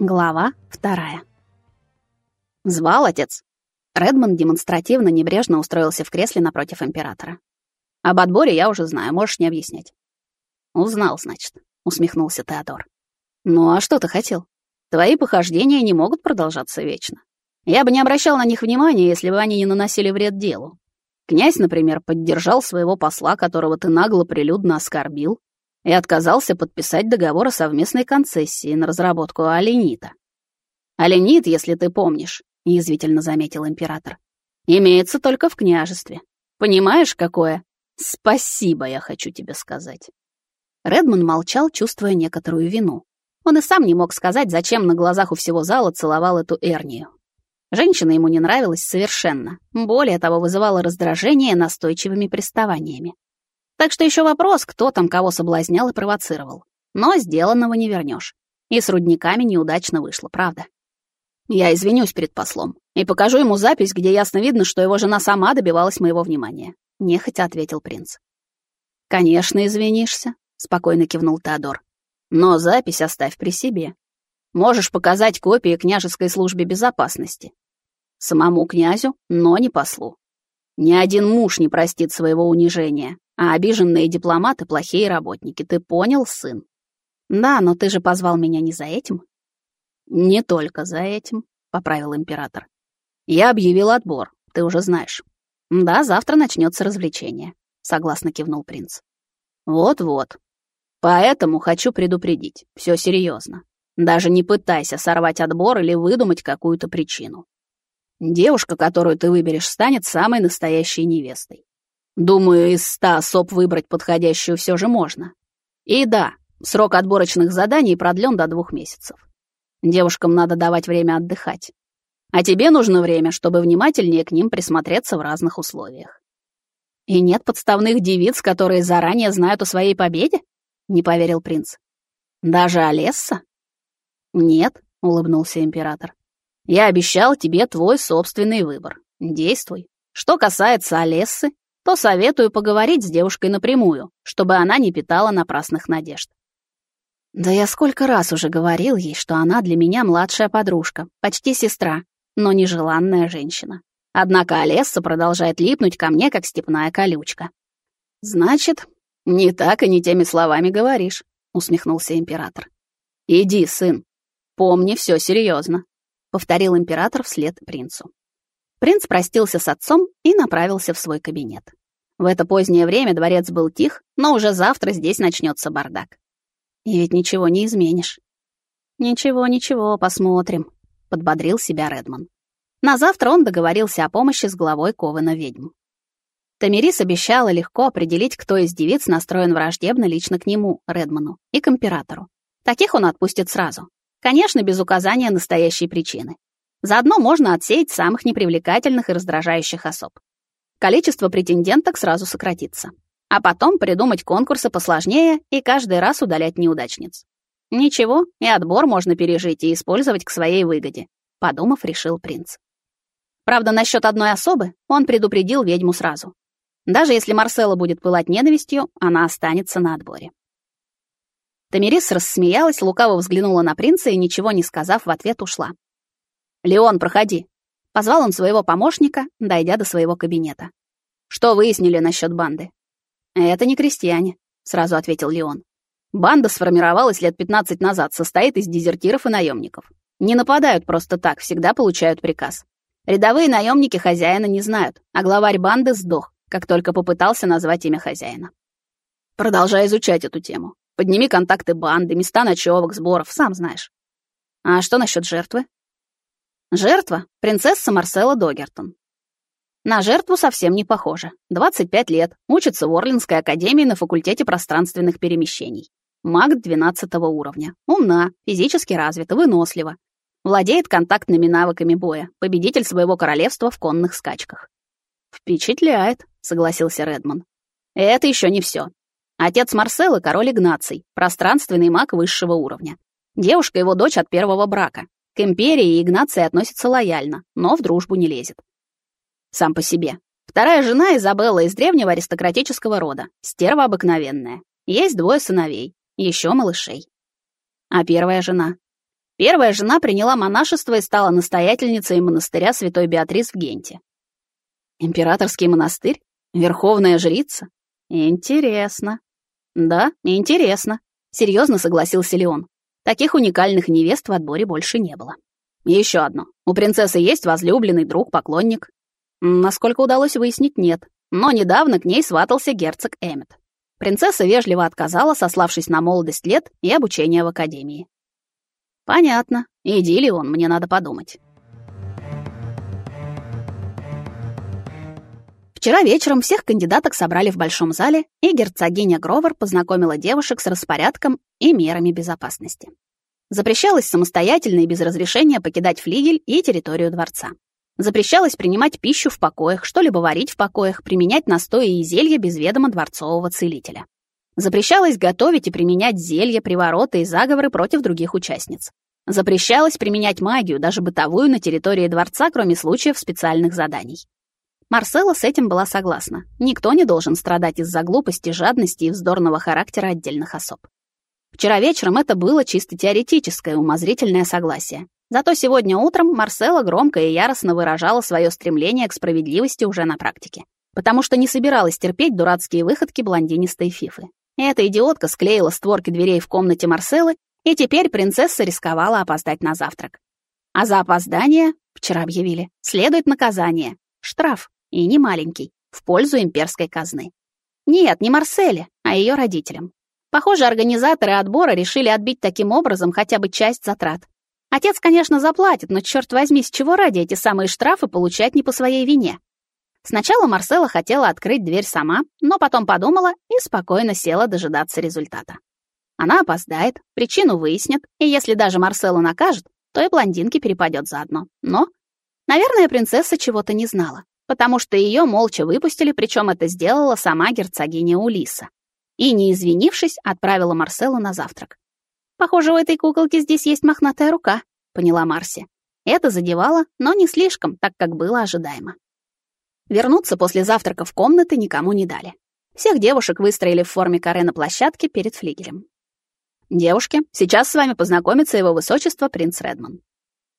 Глава вторая. Звал отец. Редмонд демонстративно небрежно устроился в кресле напротив императора. Об отборе я уже знаю, можешь не объяснять. Узнал, значит, усмехнулся Теодор. Ну а что ты хотел? Твои похождения не могут продолжаться вечно. Я бы не обращал на них внимания, если бы они не наносили вред делу. Князь, например, поддержал своего посла, которого ты нагло прилюдно оскорбил, и отказался подписать договор о совместной концессии на разработку оленита. «Оленит, если ты помнишь», — язвительно заметил император, «имеется только в княжестве. Понимаешь, какое? Спасибо, я хочу тебе сказать». Редман молчал, чувствуя некоторую вину. Он и сам не мог сказать, зачем на глазах у всего зала целовал эту Эрнию. Женщина ему не нравилась совершенно. Более того, вызывала раздражение настойчивыми приставаниями. Так что еще вопрос, кто там кого соблазнял и провоцировал. Но сделанного не вернешь. И с рудниками неудачно вышло, правда. Я извинюсь перед послом и покажу ему запись, где ясно видно, что его жена сама добивалась моего внимания. Нехотя ответил принц. Конечно, извинишься, спокойно кивнул Теодор. Но запись оставь при себе. Можешь показать копии княжеской службе безопасности. Самому князю, но не послу. Ни один муж не простит своего унижения, а обиженные дипломаты — плохие работники. Ты понял, сын? Да, но ты же позвал меня не за этим. Не только за этим, — поправил император. Я объявил отбор, ты уже знаешь. Да, завтра начнется развлечение, — согласно кивнул принц. Вот-вот. Поэтому хочу предупредить. Все серьезно. Даже не пытайся сорвать отбор или выдумать какую-то причину. Девушка, которую ты выберешь, станет самой настоящей невестой. Думаю, из ста особ выбрать подходящую все же можно. И да, срок отборочных заданий продлен до двух месяцев. Девушкам надо давать время отдыхать. А тебе нужно время, чтобы внимательнее к ним присмотреться в разных условиях. И нет подставных девиц, которые заранее знают о своей победе? Не поверил принц. Даже Олесса? Нет, улыбнулся император. Я обещал тебе твой собственный выбор. Действуй. Что касается Олессы, то советую поговорить с девушкой напрямую, чтобы она не питала напрасных надежд. Да я сколько раз уже говорил ей, что она для меня младшая подружка, почти сестра, но нежеланная женщина. Однако Олесса продолжает липнуть ко мне, как степная колючка. «Значит, не так и не теми словами говоришь», — усмехнулся император. «Иди, сын. Помни, все серьезно», — повторил император вслед принцу. Принц простился с отцом и направился в свой кабинет. В это позднее время дворец был тих, но уже завтра здесь начнется бардак. И ведь ничего не изменишь. Ничего, ничего, посмотрим, подбодрил себя Редман. На завтра он договорился о помощи с главой Ковена ведьм. Тамирис обещала легко определить, кто из девиц настроен враждебно лично к нему, Редману, и к императору. Таких он отпустит сразу. Конечно, без указания настоящей причины. Заодно можно отсеять самых непривлекательных и раздражающих особ количество претенденток сразу сократится. А потом придумать конкурсы посложнее и каждый раз удалять неудачниц. Ничего, и отбор можно пережить и использовать к своей выгоде, подумав, решил принц. Правда, насчет одной особы он предупредил ведьму сразу. Даже если Марсела будет пылать ненавистью, она останется на отборе. Тамирис рассмеялась, лукаво взглянула на принца и, ничего не сказав, в ответ ушла. «Леон, проходи», Позвал он своего помощника, дойдя до своего кабинета. «Что выяснили насчет банды?» «Это не крестьяне», — сразу ответил Леон. «Банда сформировалась лет 15 назад, состоит из дезертиров и наемников. Не нападают просто так, всегда получают приказ. Рядовые наемники хозяина не знают, а главарь банды сдох, как только попытался назвать имя хозяина. Продолжай изучать эту тему. Подними контакты банды, места ночевок, сборов, сам знаешь. А что насчет жертвы? Жертва — принцесса Марсела Догертон. На жертву совсем не похожа. 25 лет, учится в Орлинской академии на факультете пространственных перемещений. Маг 12 уровня. Умна, физически развита, вынослива. Владеет контактными навыками боя, победитель своего королевства в конных скачках. «Впечатляет», — согласился Редман. «Это еще не все. Отец Марселы — король Игнаций, пространственный маг высшего уровня. Девушка — его дочь от первого брака, к империи Игнация относится лояльно, но в дружбу не лезет. Сам по себе. Вторая жена Изабелла из древнего аристократического рода, стерва обыкновенная. Есть двое сыновей, еще малышей. А первая жена? Первая жена приняла монашество и стала настоятельницей монастыря Святой Беатрис в Генте. Императорский монастырь? Верховная жрица? Интересно. Да, интересно. Серьезно согласился Леон. Таких уникальных невест в отборе больше не было. Еще одно. У принцессы есть возлюбленный друг, поклонник. Насколько удалось выяснить, нет. Но недавно к ней сватался герцог Эммет. Принцесса вежливо отказала, сославшись на молодость лет и обучение в академии. Понятно. Иди ли он, мне надо подумать. Вчера вечером всех кандидаток собрали в большом зале, и герцогиня Гровер познакомила девушек с распорядком и мерами безопасности. Запрещалось самостоятельно и без разрешения покидать флигель и территорию дворца. Запрещалось принимать пищу в покоях, что-либо варить в покоях, применять настои и зелья без ведома дворцового целителя. Запрещалось готовить и применять зелья, привороты и заговоры против других участниц. Запрещалось применять магию, даже бытовую, на территории дворца, кроме случаев специальных заданий. Марсела с этим была согласна. Никто не должен страдать из-за глупости, жадности и вздорного характера отдельных особ. Вчера вечером это было чисто теоретическое, умозрительное согласие. Зато сегодня утром Марсела громко и яростно выражала свое стремление к справедливости уже на практике. Потому что не собиралась терпеть дурацкие выходки блондинистой Фифы. Эта идиотка склеила створки дверей в комнате Марселы, и теперь принцесса рисковала опоздать на завтрак. А за опоздание, вчера объявили, следует наказание. Штраф, и не маленький, в пользу имперской казны. Нет, не Марселе, а ее родителям. Похоже, организаторы отбора решили отбить таким образом хотя бы часть затрат. Отец, конечно, заплатит, но черт возьми, с чего ради эти самые штрафы получать не по своей вине? Сначала Марсела хотела открыть дверь сама, но потом подумала и спокойно села дожидаться результата. Она опоздает, причину выяснят, и если даже Марселу накажут, то и блондинке перепадет заодно. Но, наверное, принцесса чего-то не знала, потому что ее молча выпустили, причем это сделала сама герцогиня Улиса. И, не извинившись, отправила Марселу на завтрак. «Похоже, у этой куколки здесь есть мохнатая рука», — поняла Марси. Это задевало, но не слишком, так как было ожидаемо. Вернуться после завтрака в комнаты никому не дали. Всех девушек выстроили в форме каре на площадке перед флигелем. «Девушки, сейчас с вами познакомится его высочество принц Редман.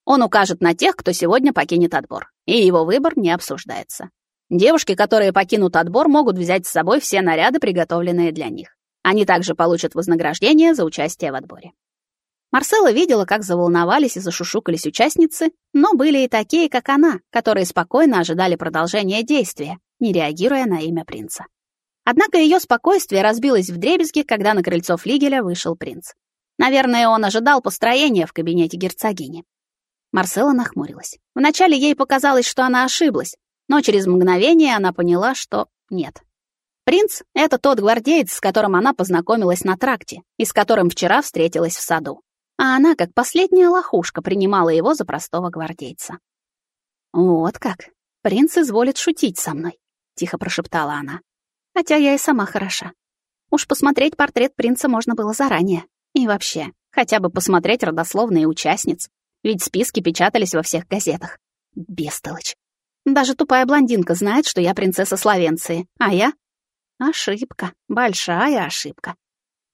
Он укажет на тех, кто сегодня покинет отбор, и его выбор не обсуждается. Девушки, которые покинут отбор, могут взять с собой все наряды, приготовленные для них. Они также получат вознаграждение за участие в отборе. Марсела видела, как заволновались и зашушукались участницы, но были и такие, как она, которые спокойно ожидали продолжения действия, не реагируя на имя принца. Однако ее спокойствие разбилось вдребезги, когда на крыльцо флигеля вышел принц. Наверное, он ожидал построения в кабинете герцогини. Марсела нахмурилась. Вначале ей показалось, что она ошиблась, но через мгновение она поняла, что нет. Принц — это тот гвардеец, с которым она познакомилась на тракте и с которым вчера встретилась в саду а она, как последняя лохушка, принимала его за простого гвардейца. «Вот как. Принц изволит шутить со мной», — тихо прошептала она. «Хотя я и сама хороша. Уж посмотреть портрет принца можно было заранее. И вообще, хотя бы посмотреть родословные участниц, ведь списки печатались во всех газетах. Бестолочь. Даже тупая блондинка знает, что я принцесса Словенции, а я... Ошибка, большая ошибка.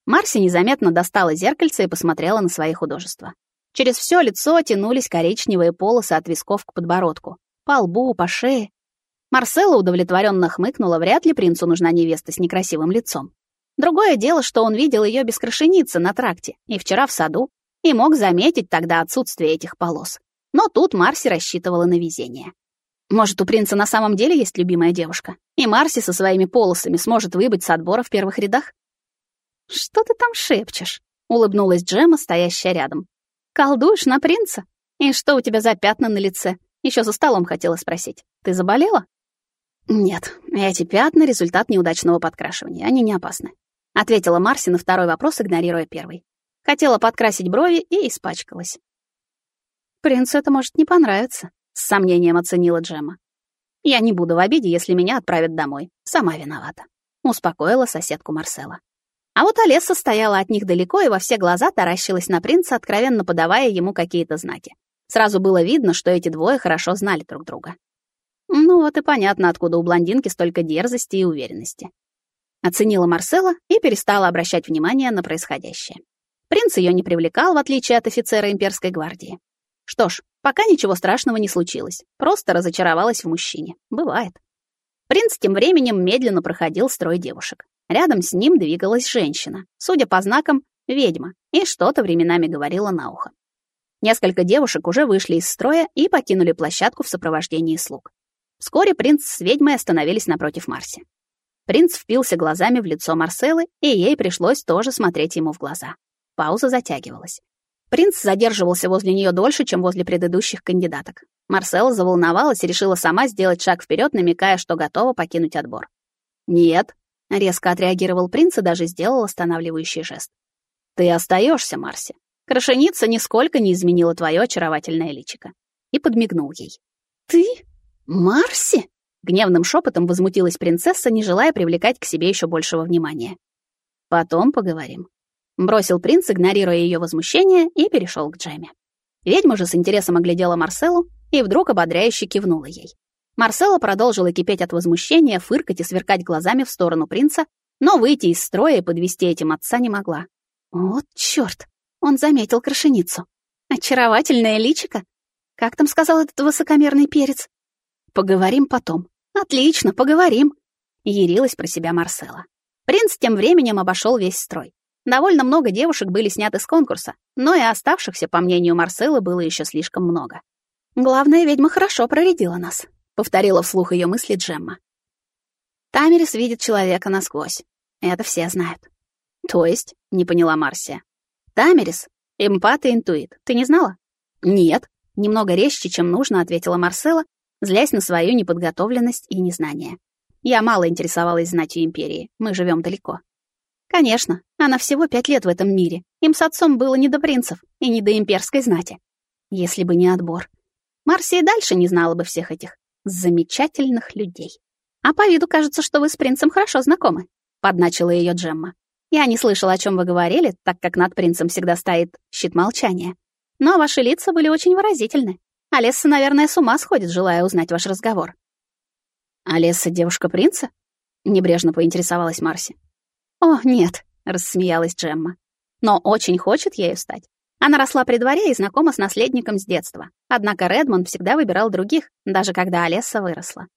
Марси незаметно достала зеркальце и посмотрела на свои художества. Через все лицо тянулись коричневые полосы от висков к подбородку. По лбу, по шее. Марсела удовлетворенно хмыкнула, вряд ли принцу нужна невеста с некрасивым лицом. Другое дело, что он видел ее без крашеницы на тракте и вчера в саду, и мог заметить тогда отсутствие этих полос. Но тут Марси рассчитывала на везение. Может, у принца на самом деле есть любимая девушка, и Марси со своими полосами сможет выбыть с отбора в первых рядах? «Что ты там шепчешь?» — улыбнулась Джема, стоящая рядом. «Колдуешь на принца? И что у тебя за пятна на лице? Еще за столом хотела спросить. Ты заболела?» «Нет, эти пятна — результат неудачного подкрашивания. Они не опасны», — ответила Марси на второй вопрос, игнорируя первый. Хотела подкрасить брови и испачкалась. «Принцу это может не понравиться», — с сомнением оценила Джема. «Я не буду в обиде, если меня отправят домой. Сама виновата», — успокоила соседку Марсела. А вот Олеса стояла от них далеко и во все глаза таращилась на принца, откровенно подавая ему какие-то знаки. Сразу было видно, что эти двое хорошо знали друг друга. Ну вот и понятно, откуда у блондинки столько дерзости и уверенности. Оценила Марсела и перестала обращать внимание на происходящее. Принц ее не привлекал, в отличие от офицера имперской гвардии. Что ж, пока ничего страшного не случилось, просто разочаровалась в мужчине. Бывает. Принц тем временем медленно проходил строй девушек. Рядом с ним двигалась женщина, судя по знакам, ведьма, и что-то временами говорила на ухо. Несколько девушек уже вышли из строя и покинули площадку в сопровождении слуг. Вскоре принц с ведьмой остановились напротив Марси. Принц впился глазами в лицо Марселы, и ей пришлось тоже смотреть ему в глаза. Пауза затягивалась. Принц задерживался возле нее дольше, чем возле предыдущих кандидаток. Марсела заволновалась и решила сама сделать шаг вперед, намекая, что готова покинуть отбор. «Нет», — резко отреагировал принц и даже сделал останавливающий жест. «Ты остаешься, Марси. Крашеница нисколько не изменила твое очаровательное личико». И подмигнул ей. «Ты? Марси?» Гневным шепотом возмутилась принцесса, не желая привлекать к себе еще большего внимания. «Потом поговорим», — бросил принц, игнорируя ее возмущение, и перешел к Джеме. Ведьма же с интересом оглядела Марселу и вдруг ободряюще кивнула ей. Марсела продолжила кипеть от возмущения, фыркать и сверкать глазами в сторону принца, но выйти из строя и подвести этим отца не могла. Вот чёрт! Он заметил крашеницу. Очаровательное личико? Как там сказал этот высокомерный перец? Поговорим потом. Отлично, поговорим. Ярилась про себя Марсела. Принц тем временем обошел весь строй. Довольно много девушек были сняты с конкурса, но и оставшихся, по мнению Марселы, было еще слишком много. Главное, ведьма хорошо проредила нас, повторила вслух ее мысли Джемма. Тамерис видит человека насквозь. Это все знают. То есть, не поняла Марсия. Тамерис — эмпат и интуит. Ты не знала? Нет. Немного резче, чем нужно, ответила Марсела, злясь на свою неподготовленность и незнание. Я мало интересовалась знатью империи. Мы живем далеко. Конечно, она всего пять лет в этом мире. Им с отцом было не до принцев и не до имперской знати. Если бы не отбор. Марси и дальше не знала бы всех этих замечательных людей. А по виду кажется, что вы с принцем хорошо знакомы, подначила ее Джемма. Я не слышала, о чем вы говорили, так как над принцем всегда стоит щит молчания. Но ваши лица были очень выразительны. Алесса, наверное, с ума сходит, желая узнать ваш разговор. Алесса девушка принца? Небрежно поинтересовалась Марси. О, нет, рассмеялась Джемма. Но очень хочет ею стать. Она росла при дворе и знакома с наследником с детства. Однако Редмонд всегда выбирал других, даже когда Олесса выросла.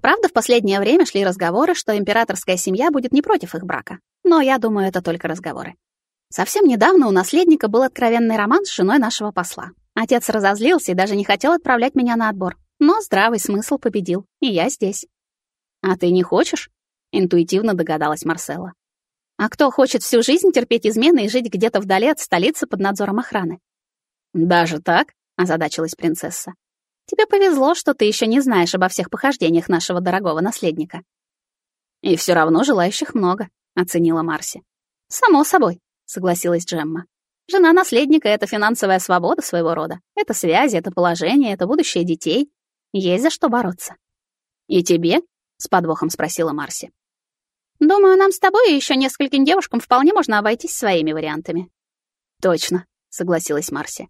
Правда, в последнее время шли разговоры, что императорская семья будет не против их брака. Но я думаю, это только разговоры. Совсем недавно у наследника был откровенный роман с женой нашего посла. Отец разозлился и даже не хотел отправлять меня на отбор. Но здравый смысл победил, и я здесь. «А ты не хочешь?» — интуитивно догадалась Марсела. А кто хочет всю жизнь терпеть измены и жить где-то вдали от столицы под надзором охраны? Даже так? озадачилась принцесса. Тебе повезло, что ты еще не знаешь обо всех похождениях нашего дорогого наследника. И все равно желающих много, оценила Марси. Само собой, согласилась Джемма. Жена наследника — это финансовая свобода своего рода. Это связи, это положение, это будущее детей. Есть за что бороться. «И тебе?» — с подвохом спросила Марси. Думаю, нам с тобой и еще нескольким девушкам вполне можно обойтись своими вариантами. Точно, согласилась Марси.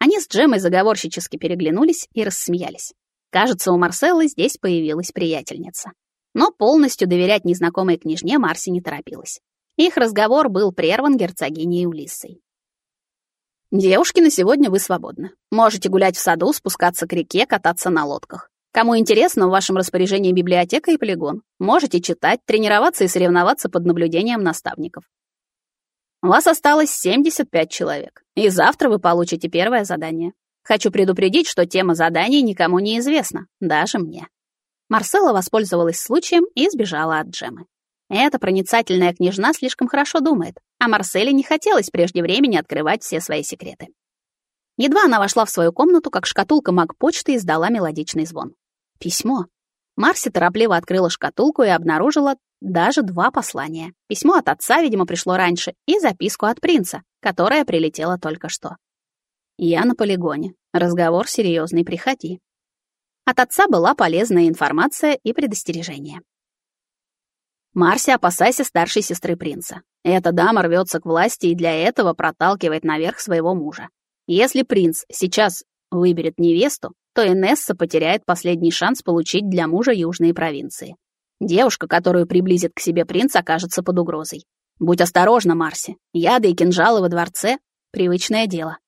Они с Джемой заговорщически переглянулись и рассмеялись. Кажется, у Марселлы здесь появилась приятельница. Но полностью доверять незнакомой княжне Марси не торопилась. Их разговор был прерван герцогиней Улиссой. «Девушки, на сегодня вы свободны. Можете гулять в саду, спускаться к реке, кататься на лодках. Кому интересно, в вашем распоряжении библиотека и полигон. Можете читать, тренироваться и соревноваться под наблюдением наставников. Вас осталось 75 человек, и завтра вы получите первое задание. Хочу предупредить, что тема заданий никому не известна, даже мне. Марсела воспользовалась случаем и сбежала от Джемы. Эта проницательная княжна слишком хорошо думает, а Марселе не хотелось прежде времени открывать все свои секреты. Едва она вошла в свою комнату, как шкатулка маг-почты издала мелодичный звон. Письмо. Марси торопливо открыла шкатулку и обнаружила даже два послания. Письмо от отца, видимо, пришло раньше, и записку от принца, которая прилетела только что. «Я на полигоне. Разговор серьезный, приходи». От отца была полезная информация и предостережение. Марси, опасайся старшей сестры принца. Эта дама рвется к власти и для этого проталкивает наверх своего мужа. Если принц сейчас выберет невесту, то Инесса потеряет последний шанс получить для мужа южные провинции. Девушка, которую приблизит к себе принц, окажется под угрозой. Будь осторожна, Марси. Яды и кинжалы во дворце — привычное дело.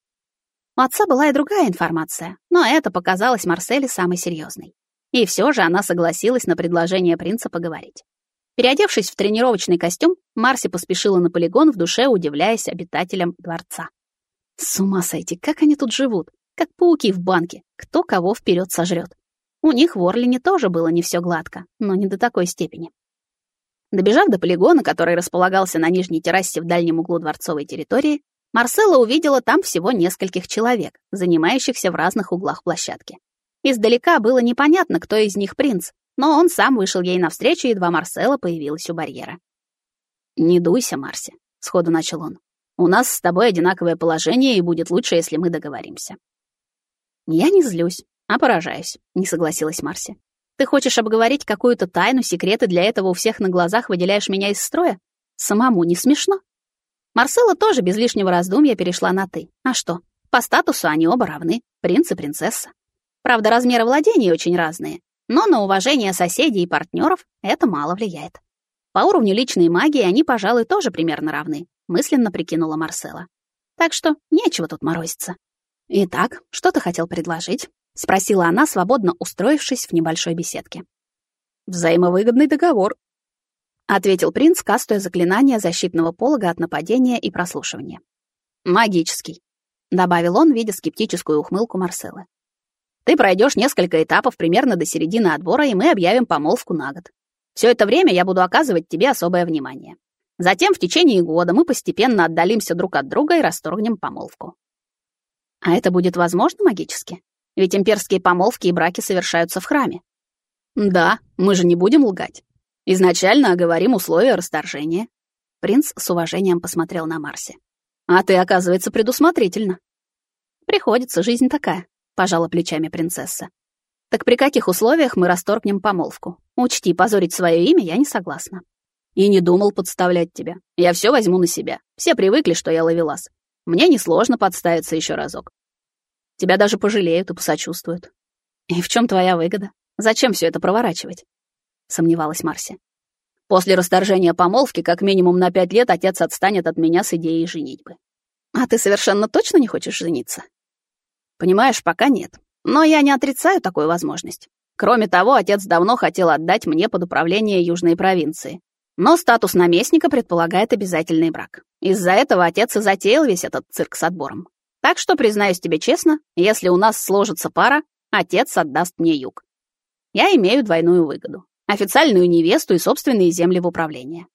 У отца была и другая информация, но это показалось Марселе самой серьезной. И все же она согласилась на предложение принца поговорить. Переодевшись в тренировочный костюм, Марси поспешила на полигон в душе, удивляясь обитателям дворца. С ума сойти, как они тут живут, как пауки в банке, кто кого вперед сожрет. У них в Орлине тоже было не все гладко, но не до такой степени. Добежав до полигона, который располагался на нижней террасе в дальнем углу дворцовой территории, Марсела увидела там всего нескольких человек, занимающихся в разных углах площадки. Издалека было непонятно, кто из них принц, но он сам вышел ей навстречу, едва Марсела появилась у барьера. «Не дуйся, Марси», — сходу начал он. «У нас с тобой одинаковое положение, и будет лучше, если мы договоримся». «Я не злюсь, а поражаюсь», — не согласилась Марси. «Ты хочешь обговорить какую-то тайну, секреты для этого у всех на глазах выделяешь меня из строя? Самому не смешно?» Марсела тоже без лишнего раздумья перешла на «ты». А что? По статусу они оба равны, принц и принцесса. Правда, размеры владений очень разные, но на уважение соседей и партнеров это мало влияет. По уровню личной магии они, пожалуй, тоже примерно равны, мысленно прикинула Марсела. Так что нечего тут морозиться. Итак, что ты хотел предложить? спросила она, свободно устроившись в небольшой беседке. Взаимовыгодный договор, ответил принц, кастуя заклинание защитного полога от нападения и прослушивания. Магический, добавил он, видя скептическую ухмылку Марселы. Ты пройдешь несколько этапов примерно до середины отбора, и мы объявим помолвку на год. Все это время я буду оказывать тебе особое внимание. Затем в течение года мы постепенно отдалимся друг от друга и расторгнем помолвку. А это будет возможно магически? Ведь имперские помолвки и браки совершаются в храме. Да, мы же не будем лгать. Изначально оговорим условия расторжения. Принц с уважением посмотрел на Марси. А ты, оказывается, предусмотрительно. Приходится, жизнь такая пожала плечами принцесса. Так при каких условиях мы расторгнем помолвку? Учти, позорить свое имя я не согласна. И не думал подставлять тебя. Я все возьму на себя. Все привыкли, что я ловелас. Мне несложно подставиться еще разок. Тебя даже пожалеют и посочувствуют. И в чем твоя выгода? Зачем все это проворачивать? Сомневалась Марси. После расторжения помолвки как минимум на пять лет отец отстанет от меня с идеей женитьбы. А ты совершенно точно не хочешь жениться? Понимаешь, пока нет. Но я не отрицаю такую возможность. Кроме того, отец давно хотел отдать мне под управление южной провинции. Но статус наместника предполагает обязательный брак. Из-за этого отец и затеял весь этот цирк с отбором. Так что, признаюсь тебе честно, если у нас сложится пара, отец отдаст мне юг. Я имею двойную выгоду. Официальную невесту и собственные земли в управление.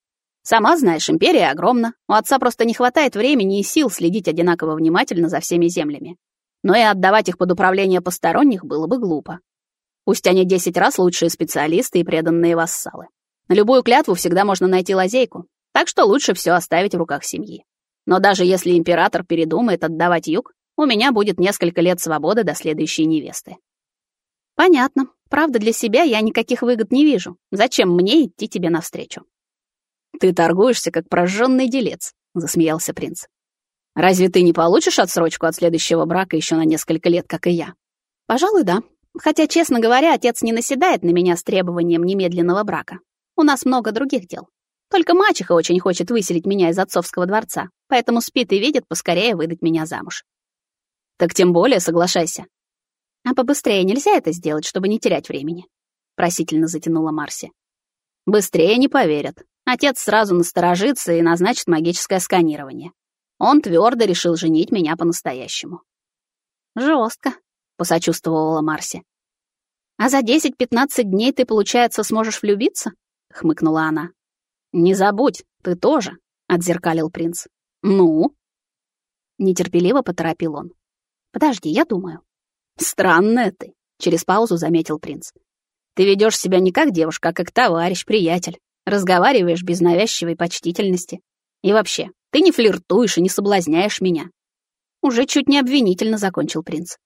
Сама знаешь, империя огромна. У отца просто не хватает времени и сил следить одинаково внимательно за всеми землями но и отдавать их под управление посторонних было бы глупо. Пусть они десять раз лучшие специалисты и преданные вассалы. На любую клятву всегда можно найти лазейку, так что лучше все оставить в руках семьи. Но даже если император передумает отдавать юг, у меня будет несколько лет свободы до следующей невесты. Понятно. Правда, для себя я никаких выгод не вижу. Зачем мне идти тебе навстречу? Ты торгуешься, как прожженный делец, засмеялся принц. Разве ты не получишь отсрочку от следующего брака еще на несколько лет, как и я? Пожалуй, да. Хотя, честно говоря, отец не наседает на меня с требованием немедленного брака. У нас много других дел. Только мачеха очень хочет выселить меня из отцовского дворца, поэтому спит и видит поскорее выдать меня замуж. Так тем более соглашайся. А побыстрее нельзя это сделать, чтобы не терять времени? Просительно затянула Марси. Быстрее не поверят. Отец сразу насторожится и назначит магическое сканирование. Он твердо решил женить меня по-настоящему. Жестко, посочувствовала Марси. А за 10-15 дней ты, получается, сможешь влюбиться? хмыкнула она. Не забудь, ты тоже, отзеркалил принц. Ну? Нетерпеливо поторопил он. Подожди, я думаю. Странная ты, через паузу заметил принц. Ты ведешь себя не как девушка, а как товарищ, приятель. Разговариваешь без навязчивой почтительности. И вообще, ты не флиртуешь и не соблазняешь меня. Уже чуть не обвинительно закончил принц.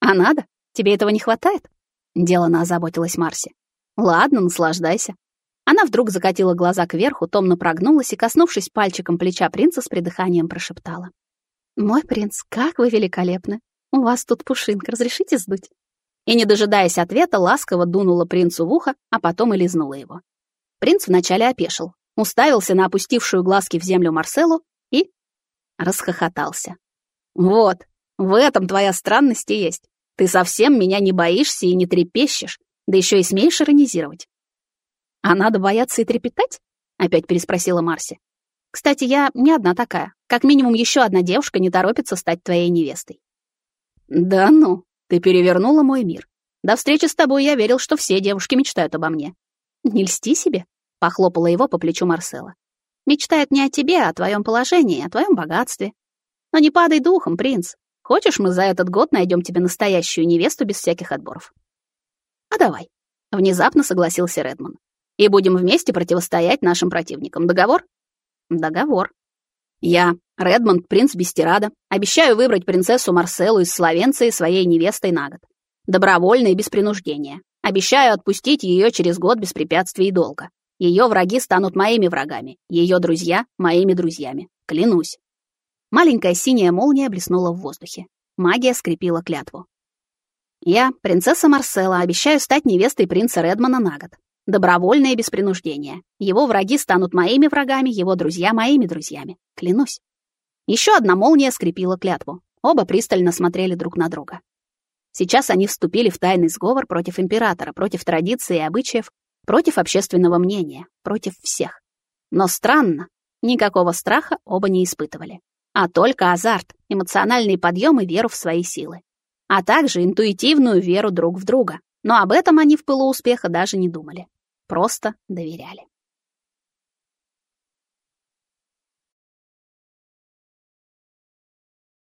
А надо? Тебе этого не хватает? Делано озаботилась Марси. Ладно, наслаждайся. Она вдруг закатила глаза кверху, томно прогнулась и, коснувшись пальчиком плеча принца, с придыханием прошептала. «Мой принц, как вы великолепны! У вас тут пушинка, разрешите сдуть?» И, не дожидаясь ответа, ласково дунула принцу в ухо, а потом и лизнула его. Принц вначале опешил, уставился на опустившую глазки в землю Марселу и расхохотался. «Вот, в этом твоя странность и есть. Ты совсем меня не боишься и не трепещешь, да еще и смеешь иронизировать». «А надо бояться и трепетать?» — опять переспросила Марси. «Кстати, я не одна такая. Как минимум еще одна девушка не торопится стать твоей невестой». «Да ну, ты перевернула мой мир. До встречи с тобой я верил, что все девушки мечтают обо мне». «Не льсти себе», — похлопала его по плечу Марсела. «Мечтают не о тебе, а о твоем положении, о твоем богатстве. Но не падай духом, принц. Хочешь, мы за этот год найдем тебе настоящую невесту без всяких отборов?» «А давай», — внезапно согласился Редман. «И будем вместе противостоять нашим противникам. Договор?» «Договор», я, Редмонд, принц Бестерада, обещаю выбрать принцессу Марселу из Словенции своей невестой на год. Добровольно и без принуждения. Обещаю отпустить ее через год без препятствий и долга. Ее враги станут моими врагами, ее друзья — моими друзьями. Клянусь. Маленькая синяя молния блеснула в воздухе. Магия скрепила клятву. Я, принцесса Марсела, обещаю стать невестой принца Редмана на год. Добровольно и без принуждения. Его враги станут моими врагами, его друзья — моими друзьями. Клянусь. Еще одна молния скрепила клятву. Оба пристально смотрели друг на друга. Сейчас они вступили в тайный сговор против императора, против традиций и обычаев, против общественного мнения, против всех. Но странно, никакого страха оба не испытывали. А только азарт, эмоциональный подъем и веру в свои силы. А также интуитивную веру друг в друга. Но об этом они в пылу успеха даже не думали. Просто доверяли.